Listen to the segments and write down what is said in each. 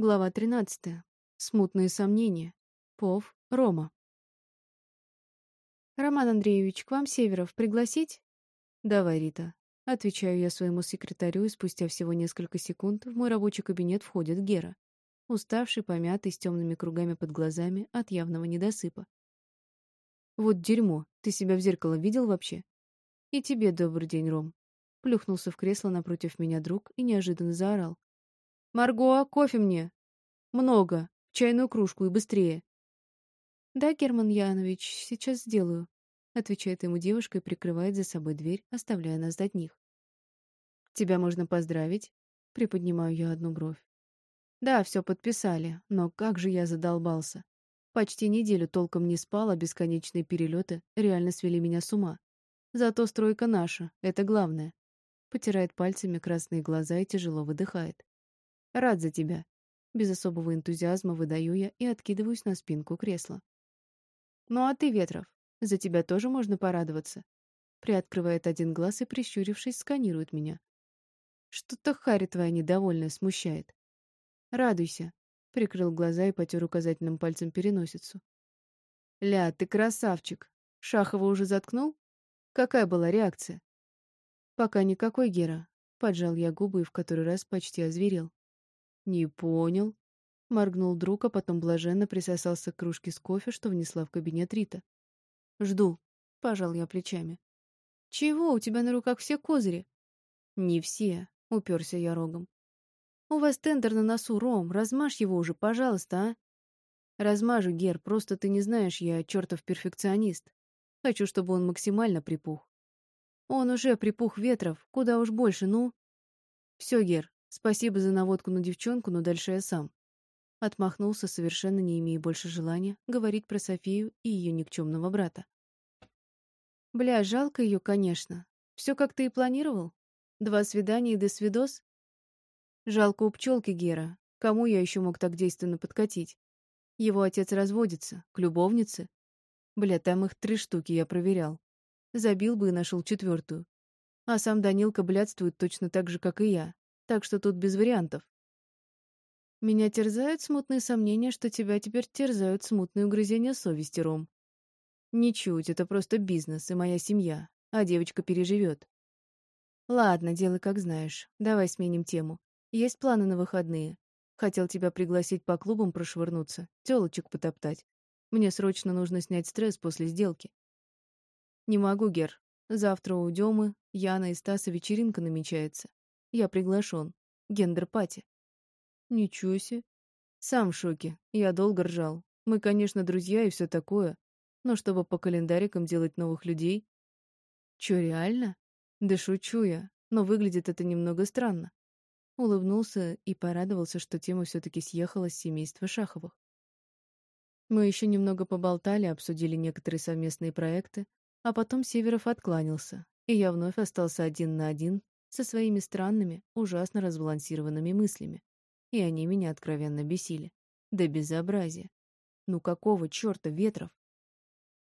Глава 13. Смутные сомнения. Пов. Рома. «Роман Андреевич, к вам Северов пригласить?» «Давай, Рита». Отвечаю я своему секретарю, и спустя всего несколько секунд в мой рабочий кабинет входит Гера. Уставший, помятый, с темными кругами под глазами от явного недосыпа. «Вот дерьмо. Ты себя в зеркало видел вообще?» «И тебе добрый день, Ром». Плюхнулся в кресло напротив меня друг и неожиданно заорал. «Марго, кофе мне!» «Много. Чайную кружку и быстрее!» «Да, Герман Янович, сейчас сделаю», — отвечает ему девушка и прикрывает за собой дверь, оставляя нас одних. «Тебя можно поздравить?» — приподнимаю я одну бровь. «Да, все подписали, но как же я задолбался. Почти неделю толком не спал, а бесконечные перелеты реально свели меня с ума. Зато стройка наша, это главное». Потирает пальцами красные глаза и тяжело выдыхает. Рад за тебя. Без особого энтузиазма выдаю я и откидываюсь на спинку кресла. Ну а ты, Ветров, за тебя тоже можно порадоваться. Приоткрывает один глаз и, прищурившись, сканирует меня. Что-то Харри твоя недовольная смущает. Радуйся. Прикрыл глаза и потер указательным пальцем переносицу. Ля, ты красавчик. Шахова уже заткнул? Какая была реакция? Пока никакой, Гера. Поджал я губы и в который раз почти озверел. «Не понял», — моргнул друг, а потом блаженно присосался к кружке с кофе, что внесла в кабинет Рита. «Жду», — пожал я плечами. «Чего? У тебя на руках все козыри?» «Не все», — уперся я рогом. «У вас тендер на носу, Ром. Размажь его уже, пожалуйста, а?» «Размажу, Гер, просто ты не знаешь, я чертов перфекционист. Хочу, чтобы он максимально припух». «Он уже припух ветров, куда уж больше, ну?» «Все, Гер, Спасибо за наводку на девчонку, но дальше я сам. Отмахнулся, совершенно не имея больше желания говорить про Софию и ее никчемного брата. Бля, жалко ее, конечно. Все как ты и планировал? Два свидания и до свидос? Жалко у пчелки Гера. Кому я еще мог так действенно подкатить? Его отец разводится, к любовнице. Бля, там их три штуки я проверял. Забил бы и нашел четвертую. А сам Данилка блядствует точно так же, как и я так что тут без вариантов. Меня терзают смутные сомнения, что тебя теперь терзают смутные угрызения совести, Ром. Ничуть, это просто бизнес и моя семья, а девочка переживет. Ладно, делай как знаешь. Давай сменим тему. Есть планы на выходные? Хотел тебя пригласить по клубам прошвырнуться, тёлочек потоптать. Мне срочно нужно снять стресс после сделки. Не могу, Гер. Завтра у Демы, Яна и Стаса вечеринка намечается. Я приглашен. Gender-party. Ничего себе. Сам в шоке. Я долго ржал. Мы, конечно, друзья и все такое. Но чтобы по календарикам делать новых людей... Чё, реально? Да шучу я. Но выглядит это немного странно. Улыбнулся и порадовался, что тема все-таки съехала с семейства Шаховых. Мы еще немного поболтали, обсудили некоторые совместные проекты, а потом Северов откланялся, и я вновь остался один на один со своими странными, ужасно разбалансированными мыслями. И они меня откровенно бесили. Да безобразие. Ну какого черта ветров?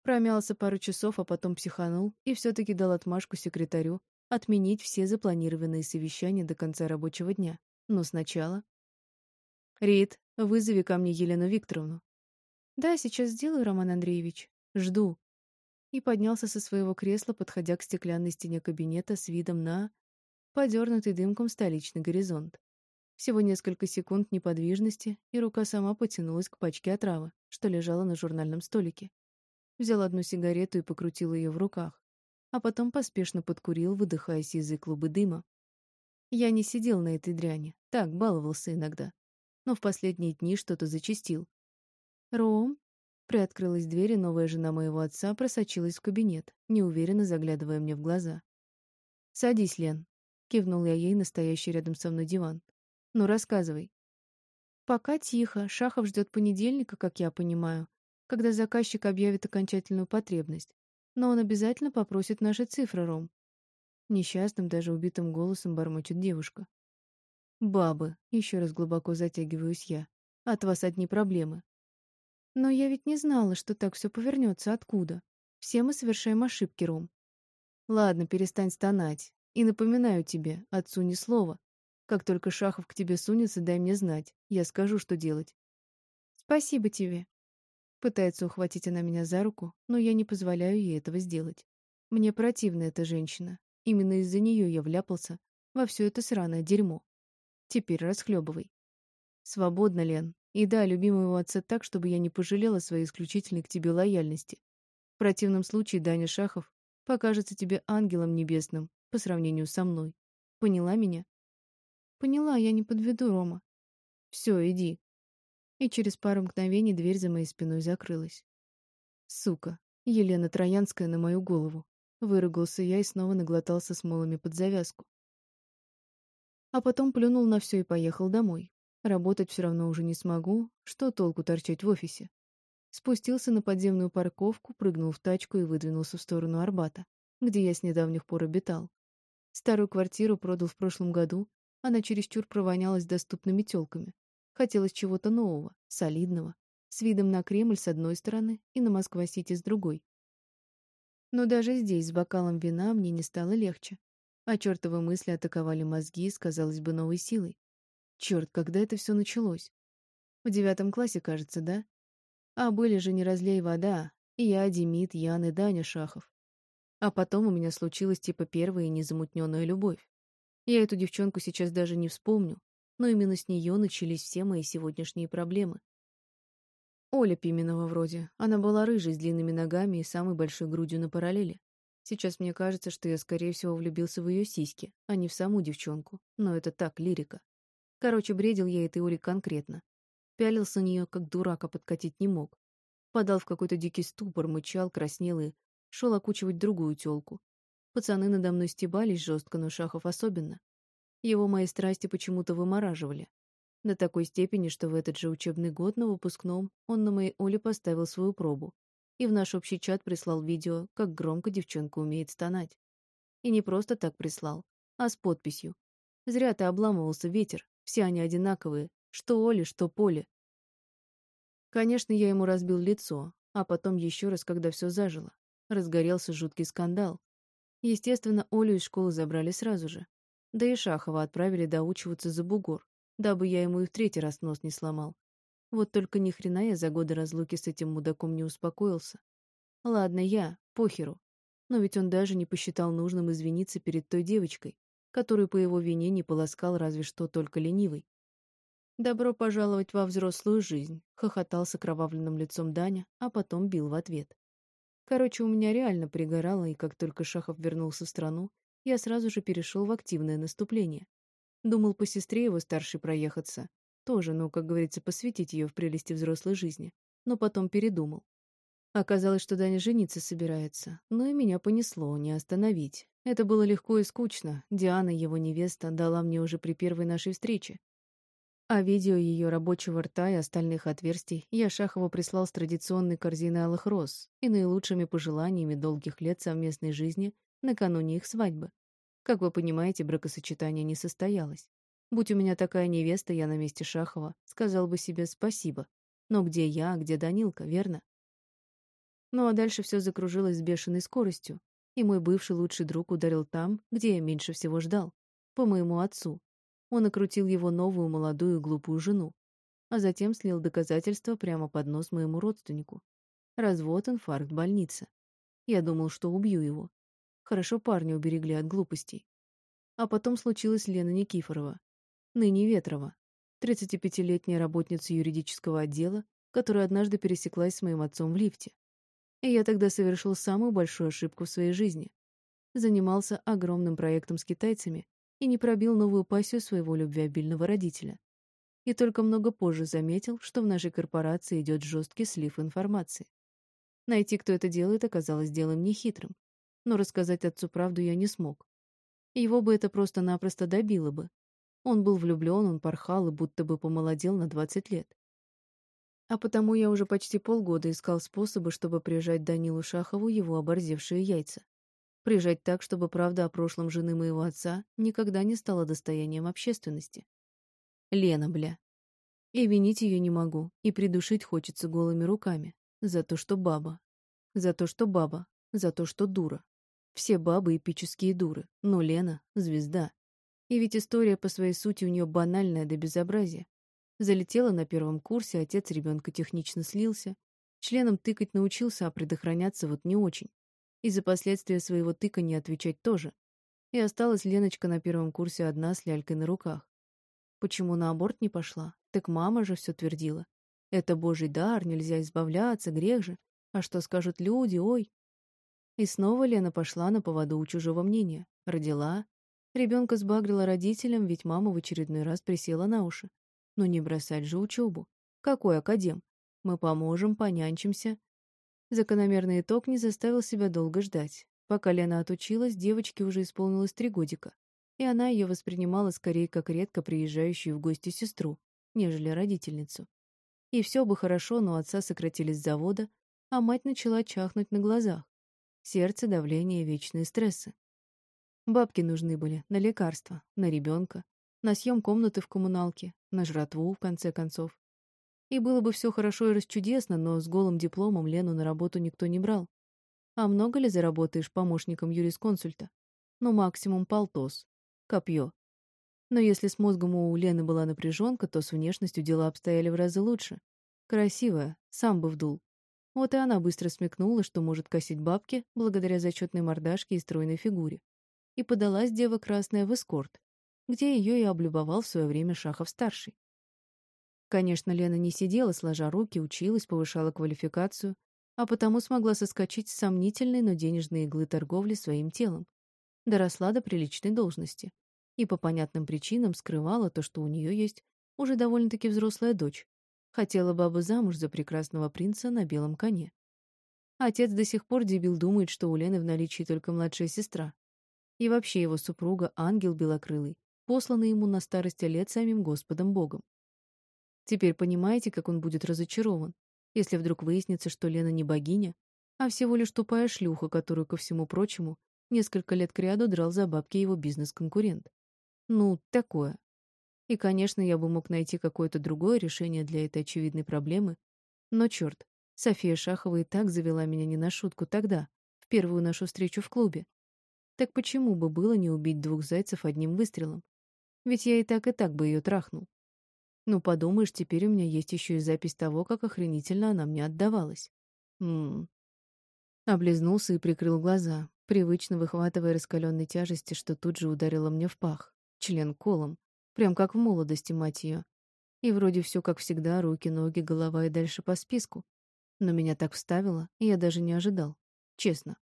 Промялся пару часов, а потом психанул и все-таки дал отмашку секретарю отменить все запланированные совещания до конца рабочего дня. Но сначала... «Рит, вызови ко мне Елену Викторовну». «Да, сейчас сделаю, Роман Андреевич. Жду». И поднялся со своего кресла, подходя к стеклянной стене кабинета с видом на подернутый дымком столичный горизонт. Всего несколько секунд неподвижности, и рука сама потянулась к пачке отравы, что лежала на журнальном столике. Взял одну сигарету и покрутил ее в руках, а потом поспешно подкурил, выдыхая сизые клубы дыма. Я не сидел на этой дряни, так, баловался иногда. Но в последние дни что-то зачастил. «Ром?» Приоткрылась дверь, и новая жена моего отца просочилась в кабинет, неуверенно заглядывая мне в глаза. «Садись, Лен», Кивнул я ей настоящий рядом со мной диван. «Ну, рассказывай». «Пока тихо. Шахов ждет понедельника, как я понимаю, когда заказчик объявит окончательную потребность. Но он обязательно попросит наши цифры, Ром». Несчастным, даже убитым голосом бормочет девушка. «Бабы», — еще раз глубоко затягиваюсь я. «От вас одни проблемы». «Но я ведь не знала, что так все повернется. Откуда? Все мы совершаем ошибки, Ром». «Ладно, перестань стонать. И напоминаю тебе, отцу ни слова. Как только Шахов к тебе сунется, дай мне знать. Я скажу, что делать. Спасибо тебе. Пытается ухватить она меня за руку, но я не позволяю ей этого сделать. Мне противна эта женщина. Именно из-за нее я вляпался во все это сраное дерьмо. Теперь расхлебывай. Свободно, Лен. И да, люби моего отца так, чтобы я не пожалела своей исключительной к тебе лояльности. В противном случае Даня Шахов покажется тебе ангелом небесным по сравнению со мной. Поняла меня? Поняла, я не подведу, Рома. Все, иди. И через пару мгновений дверь за моей спиной закрылась. Сука, Елена Троянская на мою голову. Выругался я и снова наглотался смолами под завязку. А потом плюнул на все и поехал домой. Работать все равно уже не смогу, что толку торчать в офисе. Спустился на подземную парковку, прыгнул в тачку и выдвинулся в сторону Арбата, где я с недавних пор обитал. Старую квартиру продал в прошлом году, она чересчур провонялась доступными тёлками. Хотелось чего-то нового, солидного, с видом на Кремль с одной стороны и на Москва-Сити с другой. Но даже здесь с бокалом вина мне не стало легче. А чертовы мысли атаковали мозги с, казалось бы, новой силой. Черт, когда это все началось? В девятом классе, кажется, да? А были же не разлей вода. И я, Демид, Ян и Даня Шахов. А потом у меня случилась типа первая незамутненная любовь. Я эту девчонку сейчас даже не вспомню, но именно с нее начались все мои сегодняшние проблемы. Оля Пименова вроде. Она была рыжей, с длинными ногами и самой большой грудью на параллели. Сейчас мне кажется, что я, скорее всего, влюбился в ее сиськи, а не в саму девчонку. Но это так, лирика. Короче, бредил я этой Оле конкретно. Пялился на нее, как дурака подкатить не мог. Подал в какой-то дикий ступор, мычал, краснел и шел окучивать другую тёлку. Пацаны надо мной стебались жестко, но Шахов особенно. Его мои страсти почему-то вымораживали. До такой степени, что в этот же учебный год на выпускном он на моей Оле поставил свою пробу. И в наш общий чат прислал видео, как громко девчонка умеет стонать. И не просто так прислал, а с подписью. Зря ты обламывался, ветер. Все они одинаковые. Что Оле, что Поле. Конечно, я ему разбил лицо, а потом еще раз, когда все зажило. Разгорелся жуткий скандал. Естественно, Олю из школы забрали сразу же. Да и Шахова отправили доучиваться за бугор, дабы я ему и в третий раз нос не сломал. Вот только ни хрена я за годы разлуки с этим мудаком не успокоился. Ладно, я, похеру. Но ведь он даже не посчитал нужным извиниться перед той девочкой, которую по его вине не полоскал разве что только ленивый. «Добро пожаловать во взрослую жизнь», — хохотал с окровавленным лицом Даня, а потом бил в ответ. Короче, у меня реально пригорало, и как только Шахов вернулся в страну, я сразу же перешел в активное наступление. Думал по сестре его старшей проехаться. Тоже, ну, как говорится, посвятить ее в прелести взрослой жизни. Но потом передумал. Оказалось, что Даня жениться собирается. Но и меня понесло, не остановить. Это было легко и скучно. Диана, его невеста, дала мне уже при первой нашей встрече. А видео ее рабочего рта и остальных отверстий я Шахову прислал с традиционной корзиной алых роз и наилучшими пожеланиями долгих лет совместной жизни накануне их свадьбы. Как вы понимаете, бракосочетание не состоялось. Будь у меня такая невеста, я на месте Шахова сказал бы себе спасибо. Но где я, где Данилка, верно? Ну а дальше все закружилось с бешеной скоростью, и мой бывший лучший друг ударил там, где я меньше всего ждал, по моему отцу, он окрутил его новую молодую глупую жену, а затем слил доказательства прямо под нос моему родственнику. Развод, инфаркт, больница. Я думал, что убью его. Хорошо парня уберегли от глупостей. А потом случилась Лена Никифорова, ныне Ветрова, 35-летняя работница юридического отдела, которая однажды пересеклась с моим отцом в лифте. И я тогда совершил самую большую ошибку в своей жизни. Занимался огромным проектом с китайцами и не пробил новую пассию своего любвеобильного родителя. И только много позже заметил, что в нашей корпорации идет жесткий слив информации. Найти, кто это делает, оказалось делом нехитрым. Но рассказать отцу правду я не смог. Его бы это просто-напросто добило бы. Он был влюблен, он порхал и будто бы помолодел на 20 лет. А потому я уже почти полгода искал способы, чтобы прижать Данилу Шахову его оборзевшие яйца. Прижать так, чтобы правда о прошлом жены моего отца никогда не стала достоянием общественности. Лена, бля. И винить ее не могу, и придушить хочется голыми руками. За то, что баба. За то, что баба. За то, что дура. Все бабы эпические дуры, но Лена — звезда. И ведь история по своей сути у нее банальная до безобразия. Залетела на первом курсе, отец ребенка технично слился. Членом тыкать научился, а предохраняться вот не очень. И за последствия своего тыка не отвечать тоже. И осталась Леночка на первом курсе одна с лялькой на руках. Почему на аборт не пошла? Так мама же все твердила. Это божий дар, нельзя избавляться, грех же. А что скажут люди, ой. И снова Лена пошла на поводу у чужого мнения. Родила. Ребенка сбагрила родителям, ведь мама в очередной раз присела на уши. Но не бросать же учебу. Какой академ? Мы поможем, понянчимся. Закономерный итог не заставил себя долго ждать. Пока Лена отучилась, девочке уже исполнилось три годика, и она ее воспринимала скорее как редко приезжающую в гости сестру, нежели родительницу. И все бы хорошо, но отца сократили с завода, а мать начала чахнуть на глазах. Сердце, давление, вечные стрессы. Бабки нужны были на лекарства, на ребенка, на съем комнаты в коммуналке, на жратву, в конце концов. И было бы все хорошо и расчудесно, но с голым дипломом Лену на работу никто не брал. А много ли заработаешь помощником юрисконсульта? Ну, максимум полтос. Копье. Но если с мозгом у Лены была напряженка, то с внешностью дела обстояли в разы лучше. Красивая, сам бы вдул. Вот и она быстро смекнула, что может косить бабки благодаря зачетной мордашке и стройной фигуре. И подалась дева красная в эскорт, где ее и облюбовал в свое время Шахов-старший. Конечно, Лена не сидела, сложа руки, училась, повышала квалификацию, а потому смогла соскочить с сомнительной, но денежной иглы торговли своим телом. Доросла до приличной должности. И по понятным причинам скрывала то, что у нее есть уже довольно-таки взрослая дочь. Хотела баба замуж за прекрасного принца на белом коне. Отец до сих пор дебил думает, что у Лены в наличии только младшая сестра. И вообще его супруга — ангел белокрылый, посланный ему на старости лет самим Господом Богом. Теперь понимаете, как он будет разочарован, если вдруг выяснится, что Лена не богиня, а всего лишь тупая шлюха, которую, ко всему прочему, несколько лет кряду драл за бабки его бизнес-конкурент. Ну, такое. И, конечно, я бы мог найти какое-то другое решение для этой очевидной проблемы, но черт, София Шахова и так завела меня не на шутку тогда, в первую нашу встречу в клубе. Так почему бы было не убить двух зайцев одним выстрелом? Ведь я и так и так бы ее трахнул. Ну, подумаешь, теперь у меня есть еще и запись того, как охренительно она мне отдавалась. Ммм. Облизнулся и прикрыл глаза, привычно выхватывая раскаленной тяжести, что тут же ударило мне в пах. Член колом. Прям как в молодости, мать ее. И вроде все как всегда, руки, ноги, голова и дальше по списку. Но меня так вставило, и я даже не ожидал. Честно.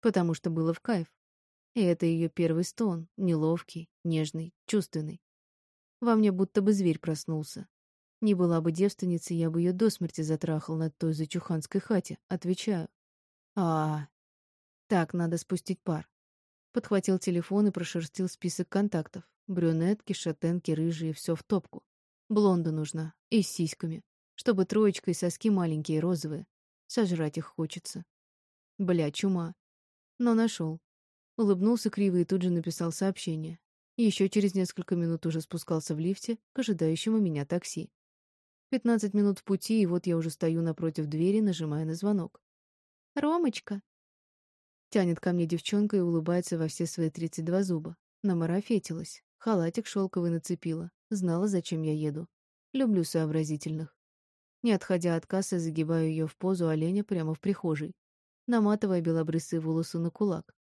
Потому что было в кайф. И это ее первый стон, неловкий, нежный, чувственный. Во мне будто бы зверь проснулся. Не была бы девственницей, я бы ее до смерти затрахал на той зачуханской хате, отвечаю. А, -а, а Так, надо спустить пар. Подхватил телефон и прошерстил список контактов. Брюнетки, шатенки, рыжие, все в топку. Блонда нужна. И с сиськами. Чтобы троечка и соски маленькие, розовые. Сожрать их хочется. Бля, чума. Но нашел. Улыбнулся криво и тут же написал сообщение. Еще через несколько минут уже спускался в лифте к ожидающему меня такси. Пятнадцать минут в пути, и вот я уже стою напротив двери, нажимая на звонок. «Ромочка!» Тянет ко мне девчонка и улыбается во все свои тридцать два зуба. Намарафетилась. Халатик шелковый нацепила. Знала, зачем я еду. Люблю сообразительных. Не отходя от кассы, загибаю ее в позу оленя прямо в прихожей, наматывая белобрысые волосы на кулак.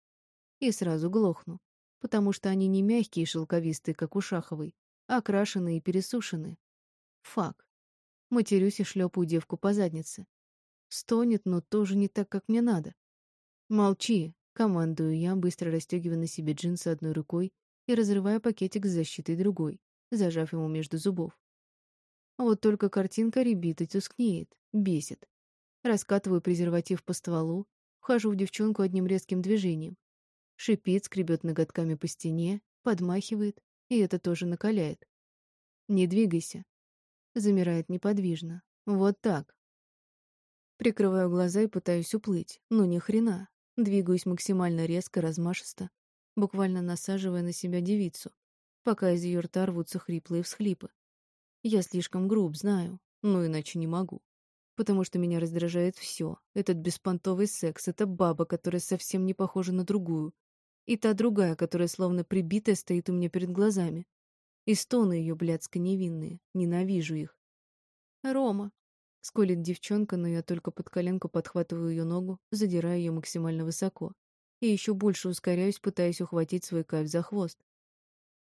И сразу глохну потому что они не мягкие и шелковистые, как у Шаховой, а окрашенные и пересушенные. Фак. Матерюсь и шлепаю девку по заднице. Стонет, но тоже не так, как мне надо. Молчи, командую я, быстро расстегивая на себе джинсы одной рукой и разрывая пакетик с защитой другой, зажав ему между зубов. Вот только картинка ребит и тускнеет, бесит. Раскатываю презерватив по стволу, вхожу в девчонку одним резким движением, Шипит, скребет ноготками по стене, подмахивает, и это тоже накаляет. Не двигайся. Замирает неподвижно. Вот так. Прикрываю глаза и пытаюсь уплыть. Ну ни хрена. Двигаюсь максимально резко, размашисто, буквально насаживая на себя девицу, пока из ее рта рвутся хриплые всхлипы. Я слишком груб, знаю, но иначе не могу. Потому что меня раздражает все. Этот беспонтовый секс, эта баба, которая совсем не похожа на другую, И та другая, которая словно прибитая стоит у меня перед глазами. И стоны ее блядско невинные. Ненавижу их. «Рома!» — сколит девчонка, но я только под коленку подхватываю ее ногу, задирая ее максимально высоко. И еще больше ускоряюсь, пытаясь ухватить свой кайф за хвост.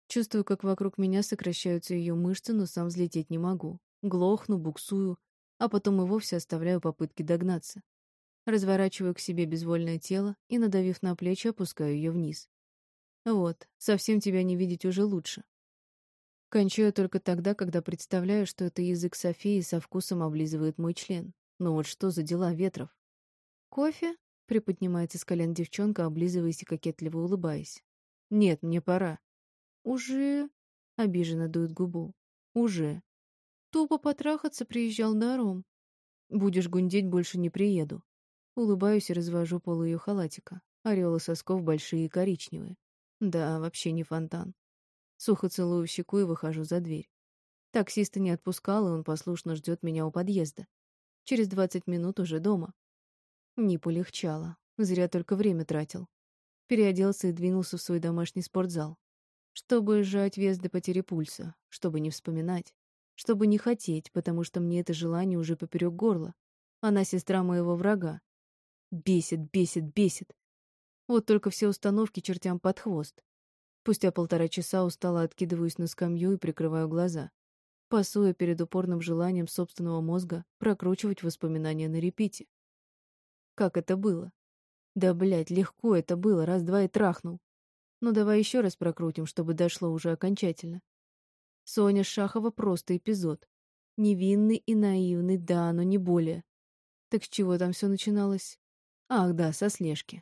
Чувствую, как вокруг меня сокращаются ее мышцы, но сам взлететь не могу. Глохну, буксую, а потом и вовсе оставляю попытки догнаться. Разворачиваю к себе безвольное тело и, надавив на плечи, опускаю ее вниз. Вот, совсем тебя не видеть уже лучше. Кончаю только тогда, когда представляю, что это язык Софии со вкусом облизывает мой член. Ну вот что за дела ветров? «Кофе?» — приподнимается с колен девчонка, облизываясь и кокетливо улыбаясь. «Нет, мне пора». «Уже?» — обиженно дует губу. «Уже». «Тупо потрахаться приезжал даром». «Будешь гундеть, больше не приеду». Улыбаюсь и развожу полу ее халатика. Ореолы сосков большие и коричневые. Да, вообще не фонтан. Сухо целую в щеку и выхожу за дверь. Таксиста не отпускал, и он послушно ждет меня у подъезда. Через двадцать минут уже дома. Не полегчало. Зря только время тратил. Переоделся и двинулся в свой домашний спортзал. Чтобы сжать вес до потери пульса, чтобы не вспоминать, чтобы не хотеть, потому что мне это желание уже поперек горла. Она сестра моего врага. Бесит, бесит, бесит. Вот только все установки чертям под хвост. Спустя полтора часа устало откидываюсь на скамью и прикрываю глаза, пасуя перед упорным желанием собственного мозга прокручивать воспоминания на репите. Как это было? Да, блядь, легко это было, раз-два и трахнул. Ну давай еще раз прокрутим, чтобы дошло уже окончательно. Соня Шахова просто эпизод. Невинный и наивный, да, но не более. Так с чего там все начиналось? Ах, да, со слежки.